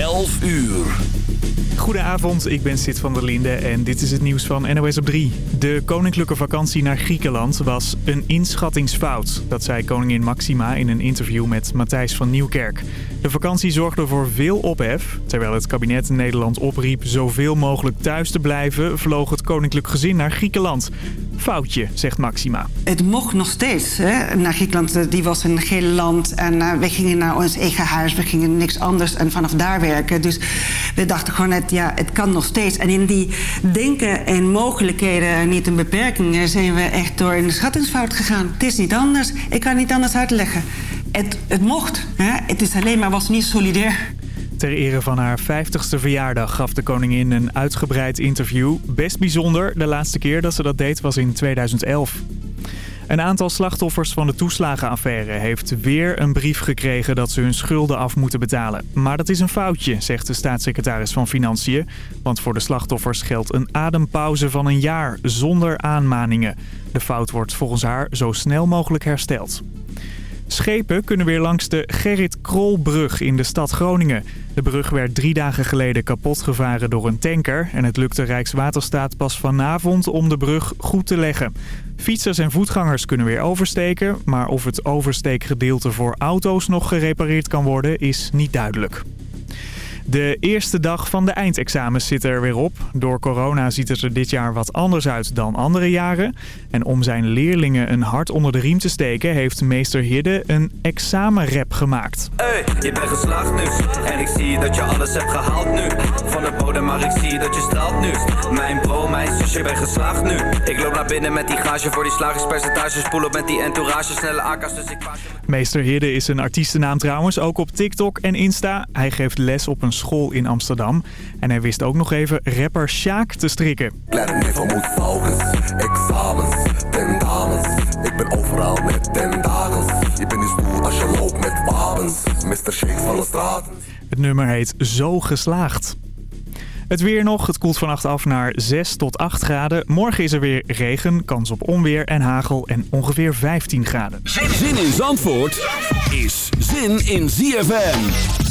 11 uur. Goedenavond, ik ben Sid van der Linde en dit is het nieuws van NOS op 3. De koninklijke vakantie naar Griekenland was een inschattingsfout. Dat zei koningin Maxima in een interview met Matthijs van Nieuwkerk. De vakantie zorgde voor veel ophef. Terwijl het kabinet Nederland opriep zoveel mogelijk thuis te blijven... vloog het koninklijk gezin naar Griekenland. Foutje, zegt Maxima. Het mocht nog steeds hè, Griekenland. Die was een gele land en uh, we gingen naar ons eigen huis. We gingen niks anders en vanaf daar werken. Dus we dachten gewoon, net, ja, het kan nog steeds. En in die denken en mogelijkheden, niet een beperkingen... zijn we echt door een schattingsfout gegaan. Het is niet anders. Ik kan niet anders uitleggen. Het, het mocht. Hè? Het is alleen maar was niet solidair. Ter ere van haar 50ste verjaardag gaf de koningin een uitgebreid interview. Best bijzonder. De laatste keer dat ze dat deed was in 2011. Een aantal slachtoffers van de toeslagenaffaire heeft weer een brief gekregen dat ze hun schulden af moeten betalen. Maar dat is een foutje, zegt de staatssecretaris van Financiën. Want voor de slachtoffers geldt een adempauze van een jaar zonder aanmaningen. De fout wordt volgens haar zo snel mogelijk hersteld. Schepen kunnen weer langs de Gerrit Krolbrug in de stad Groningen. De brug werd drie dagen geleden kapot gevaren door een tanker... en het lukte Rijkswaterstaat pas vanavond om de brug goed te leggen. Fietsers en voetgangers kunnen weer oversteken... maar of het oversteekgedeelte voor auto's nog gerepareerd kan worden is niet duidelijk. De eerste dag van de eindexamens zit er weer op. Door corona ziet het er dit jaar wat anders uit dan andere jaren. En om zijn leerlingen een hart onder de riem te steken... heeft meester Hidde een examenrap gemaakt. Hey, je bent geslaagd nu. En ik zie dat je alles hebt gehaald nu. Van de bodem, maar ik zie dat je straalt nu. Mijn bro, mijn zus, je bent geslaagd nu. Ik loop naar binnen met die gage voor die slagingspercentages. Spoel op met die entourage, snelle AK's, dus ik... Meester Hidde is een artiestennaam trouwens, ook op TikTok en Insta. Hij geeft les op een school in Amsterdam. En hij wist ook nog even rapper Sjaak te strikken. Examens, tentamens. Ik ben overal met. Je bent niet stoer als je loopt met wapens. Mr. Shakes van de straat. Het nummer heet Zo Geslaagd. Het weer nog. Het koelt vannacht af naar 6 tot 8 graden. Morgen is er weer regen, kans op onweer en hagel en ongeveer 15 graden. Zin in Zandvoort is zin in ZFM.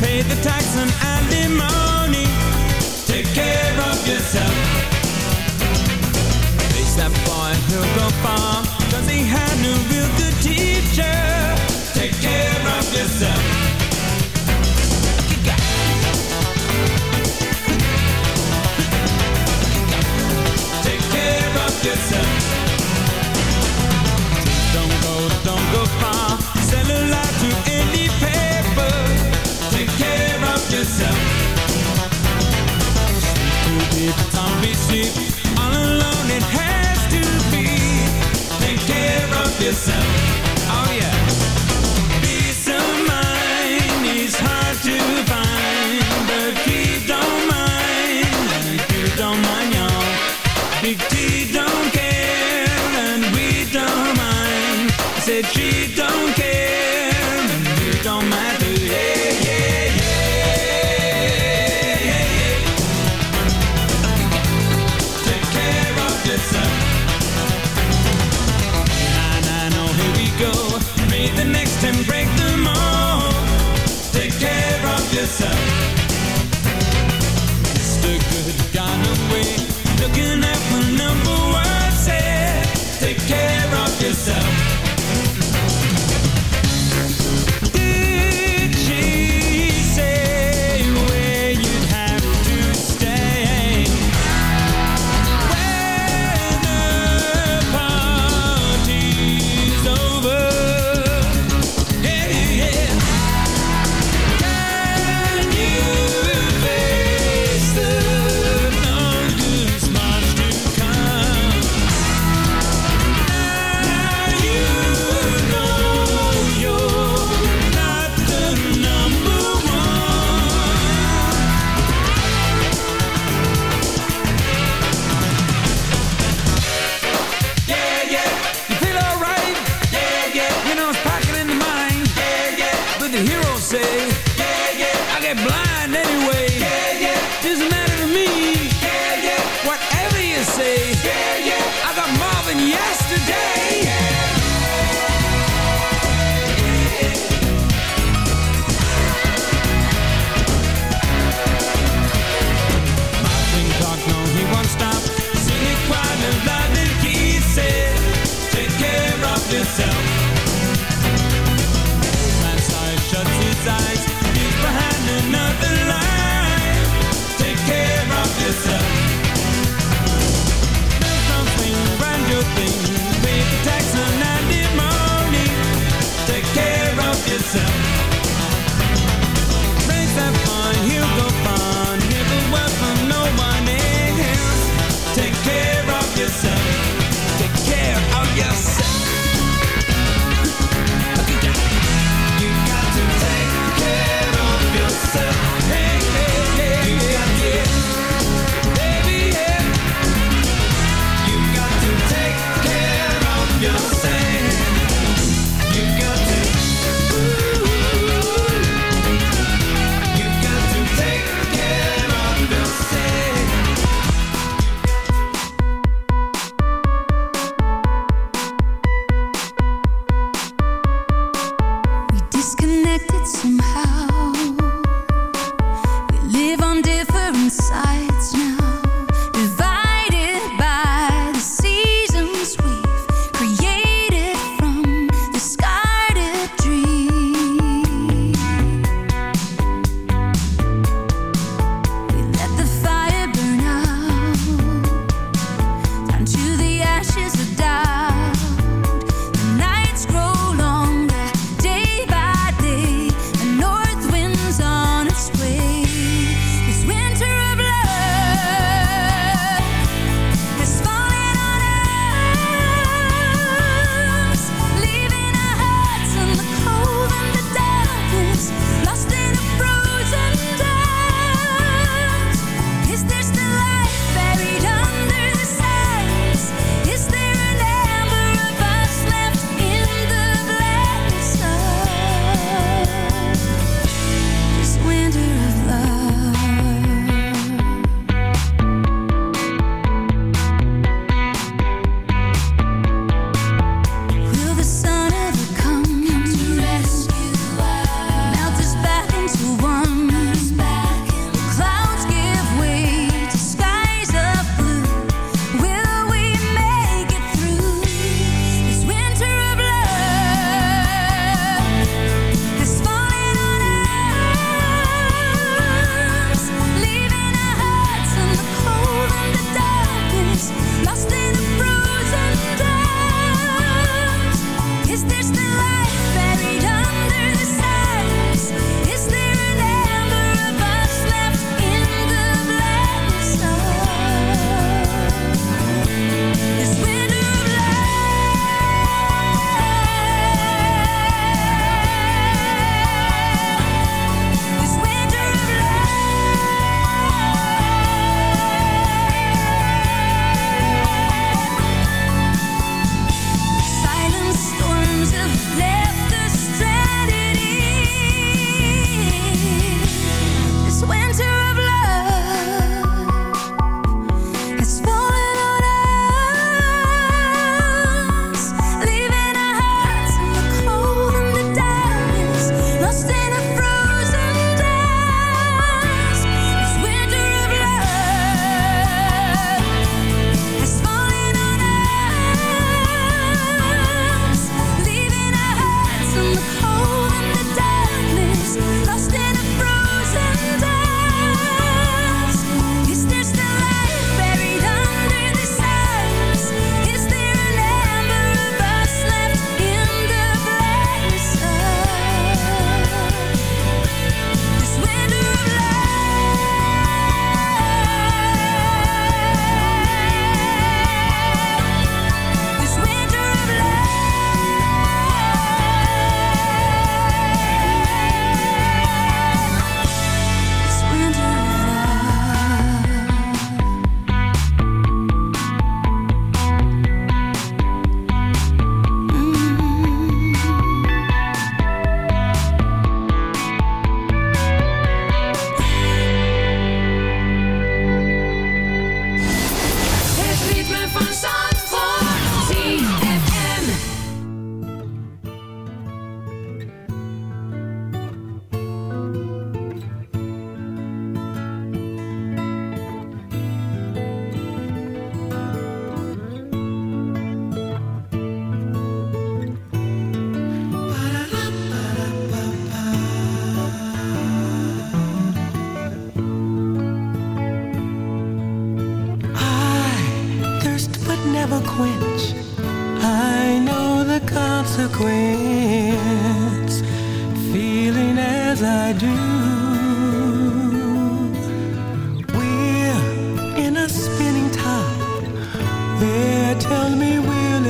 Pay the tax and alimony. Take care of yourself. Face that boy, he'll go far, got more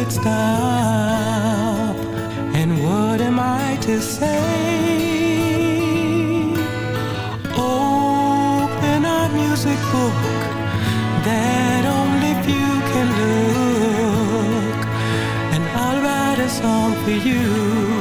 could stop. And what am I to say? Open a music book that only few can look, and I'll write a song for you.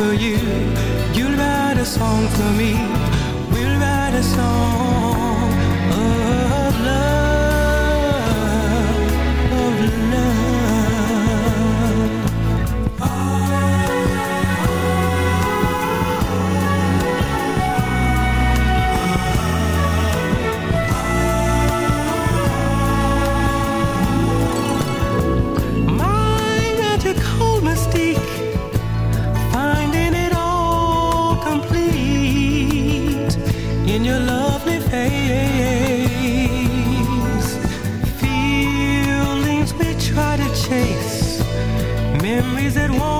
for you. it won't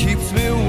keeps me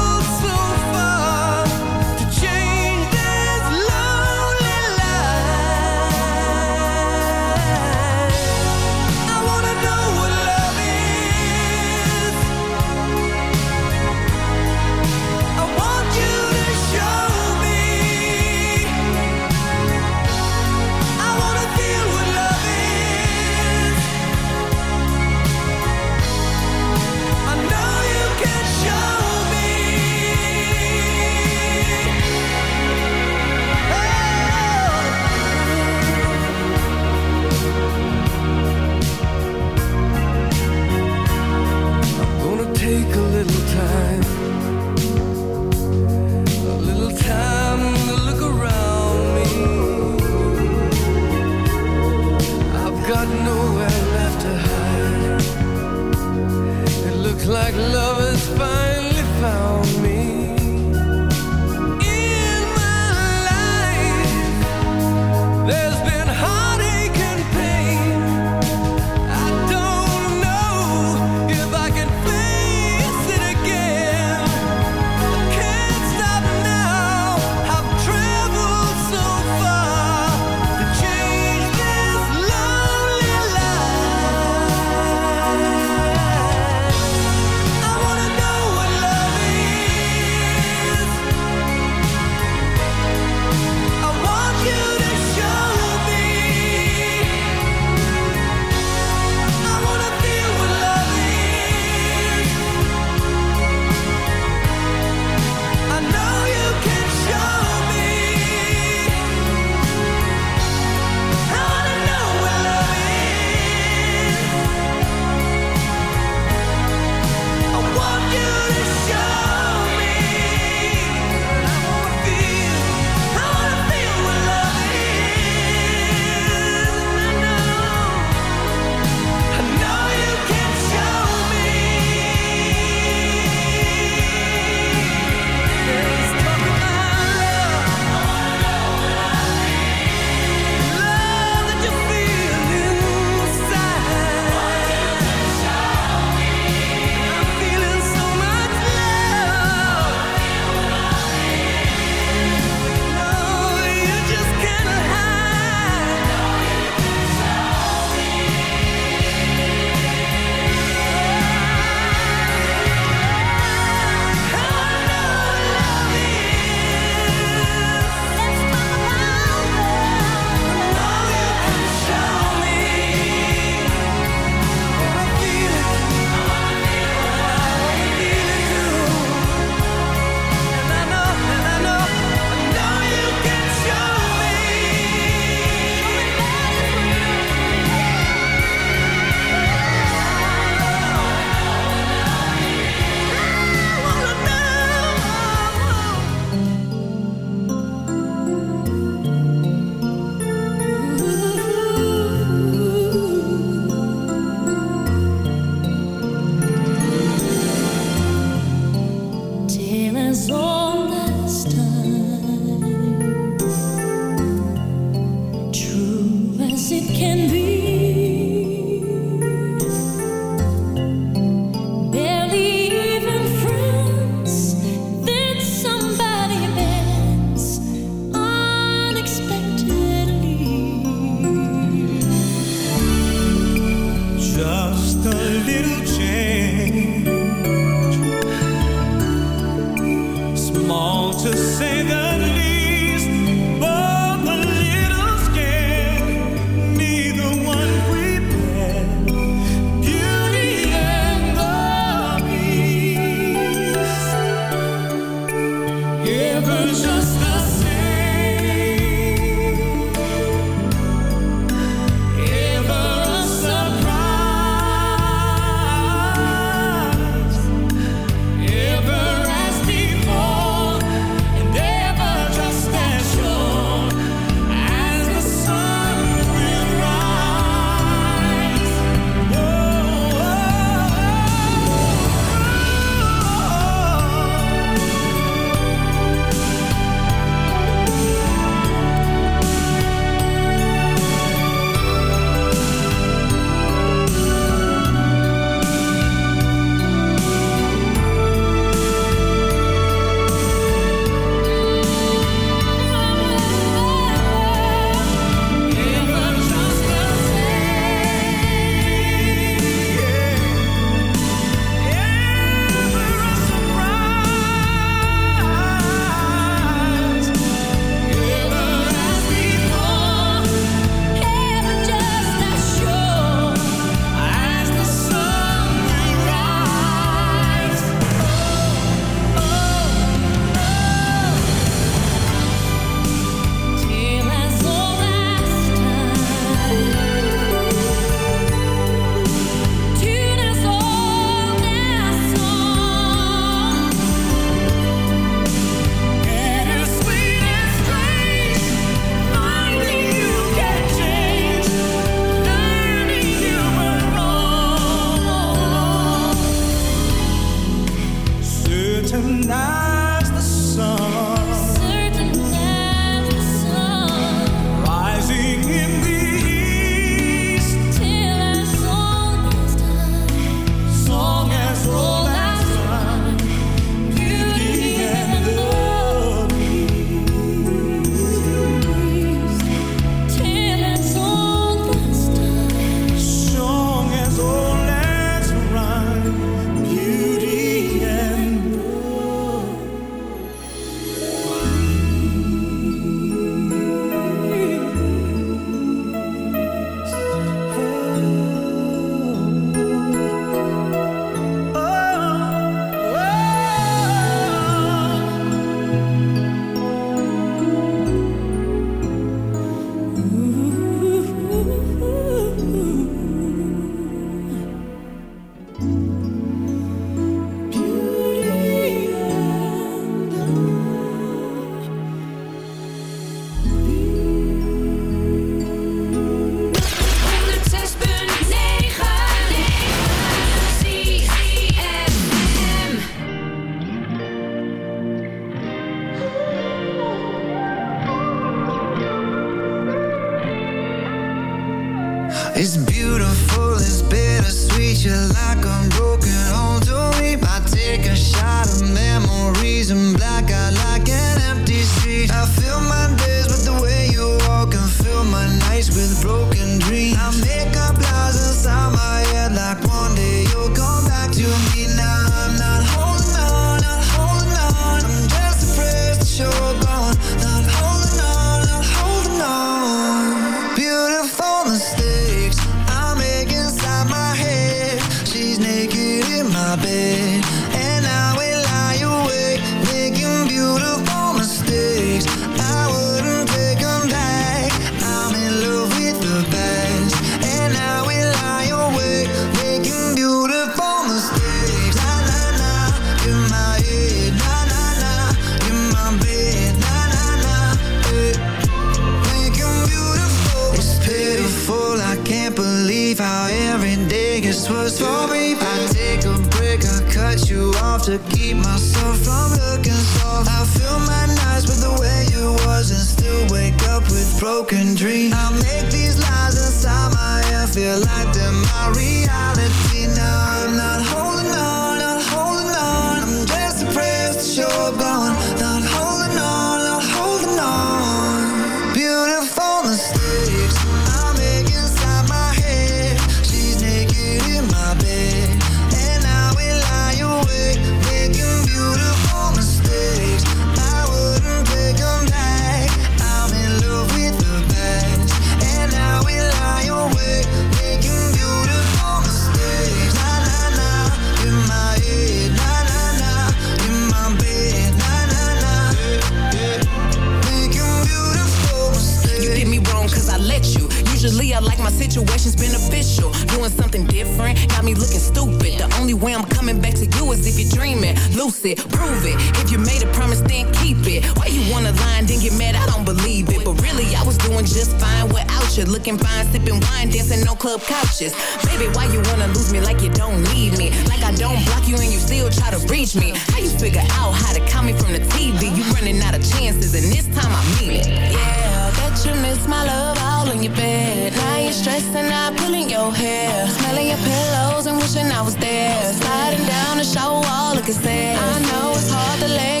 Looking fine, sipping wine, dancing on club couches. Baby, why you wanna lose me like you don't need me? Like I don't block you and you still try to reach me. How you figure out how to count me from the TV? You running out of chances, and this time I mean it. Yeah, bet you miss my love all in your bed. Now you're stressing out, pulling your hair. Smelling your pillows and wishing I was there. Sliding down the shower wall, looking sad. I know it's hard to let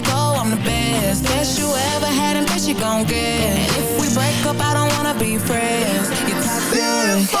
best. Best you ever had and best you gon' get. And if we break up, I don't wanna be friends. You're toxic.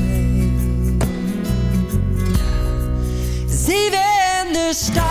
Even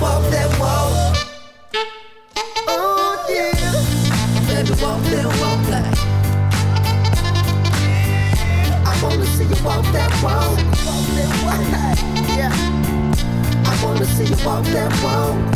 Walk that wall yeah, I'm walk that wall I wanna see you both that wall Yeah, I wanna see you walk that walk.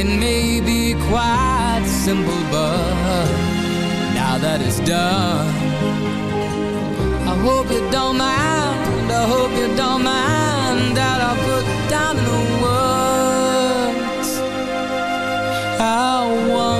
It may be quite simple, but now that it's done, I hope you don't mind. I hope you don't mind that I put down in the words how wonderful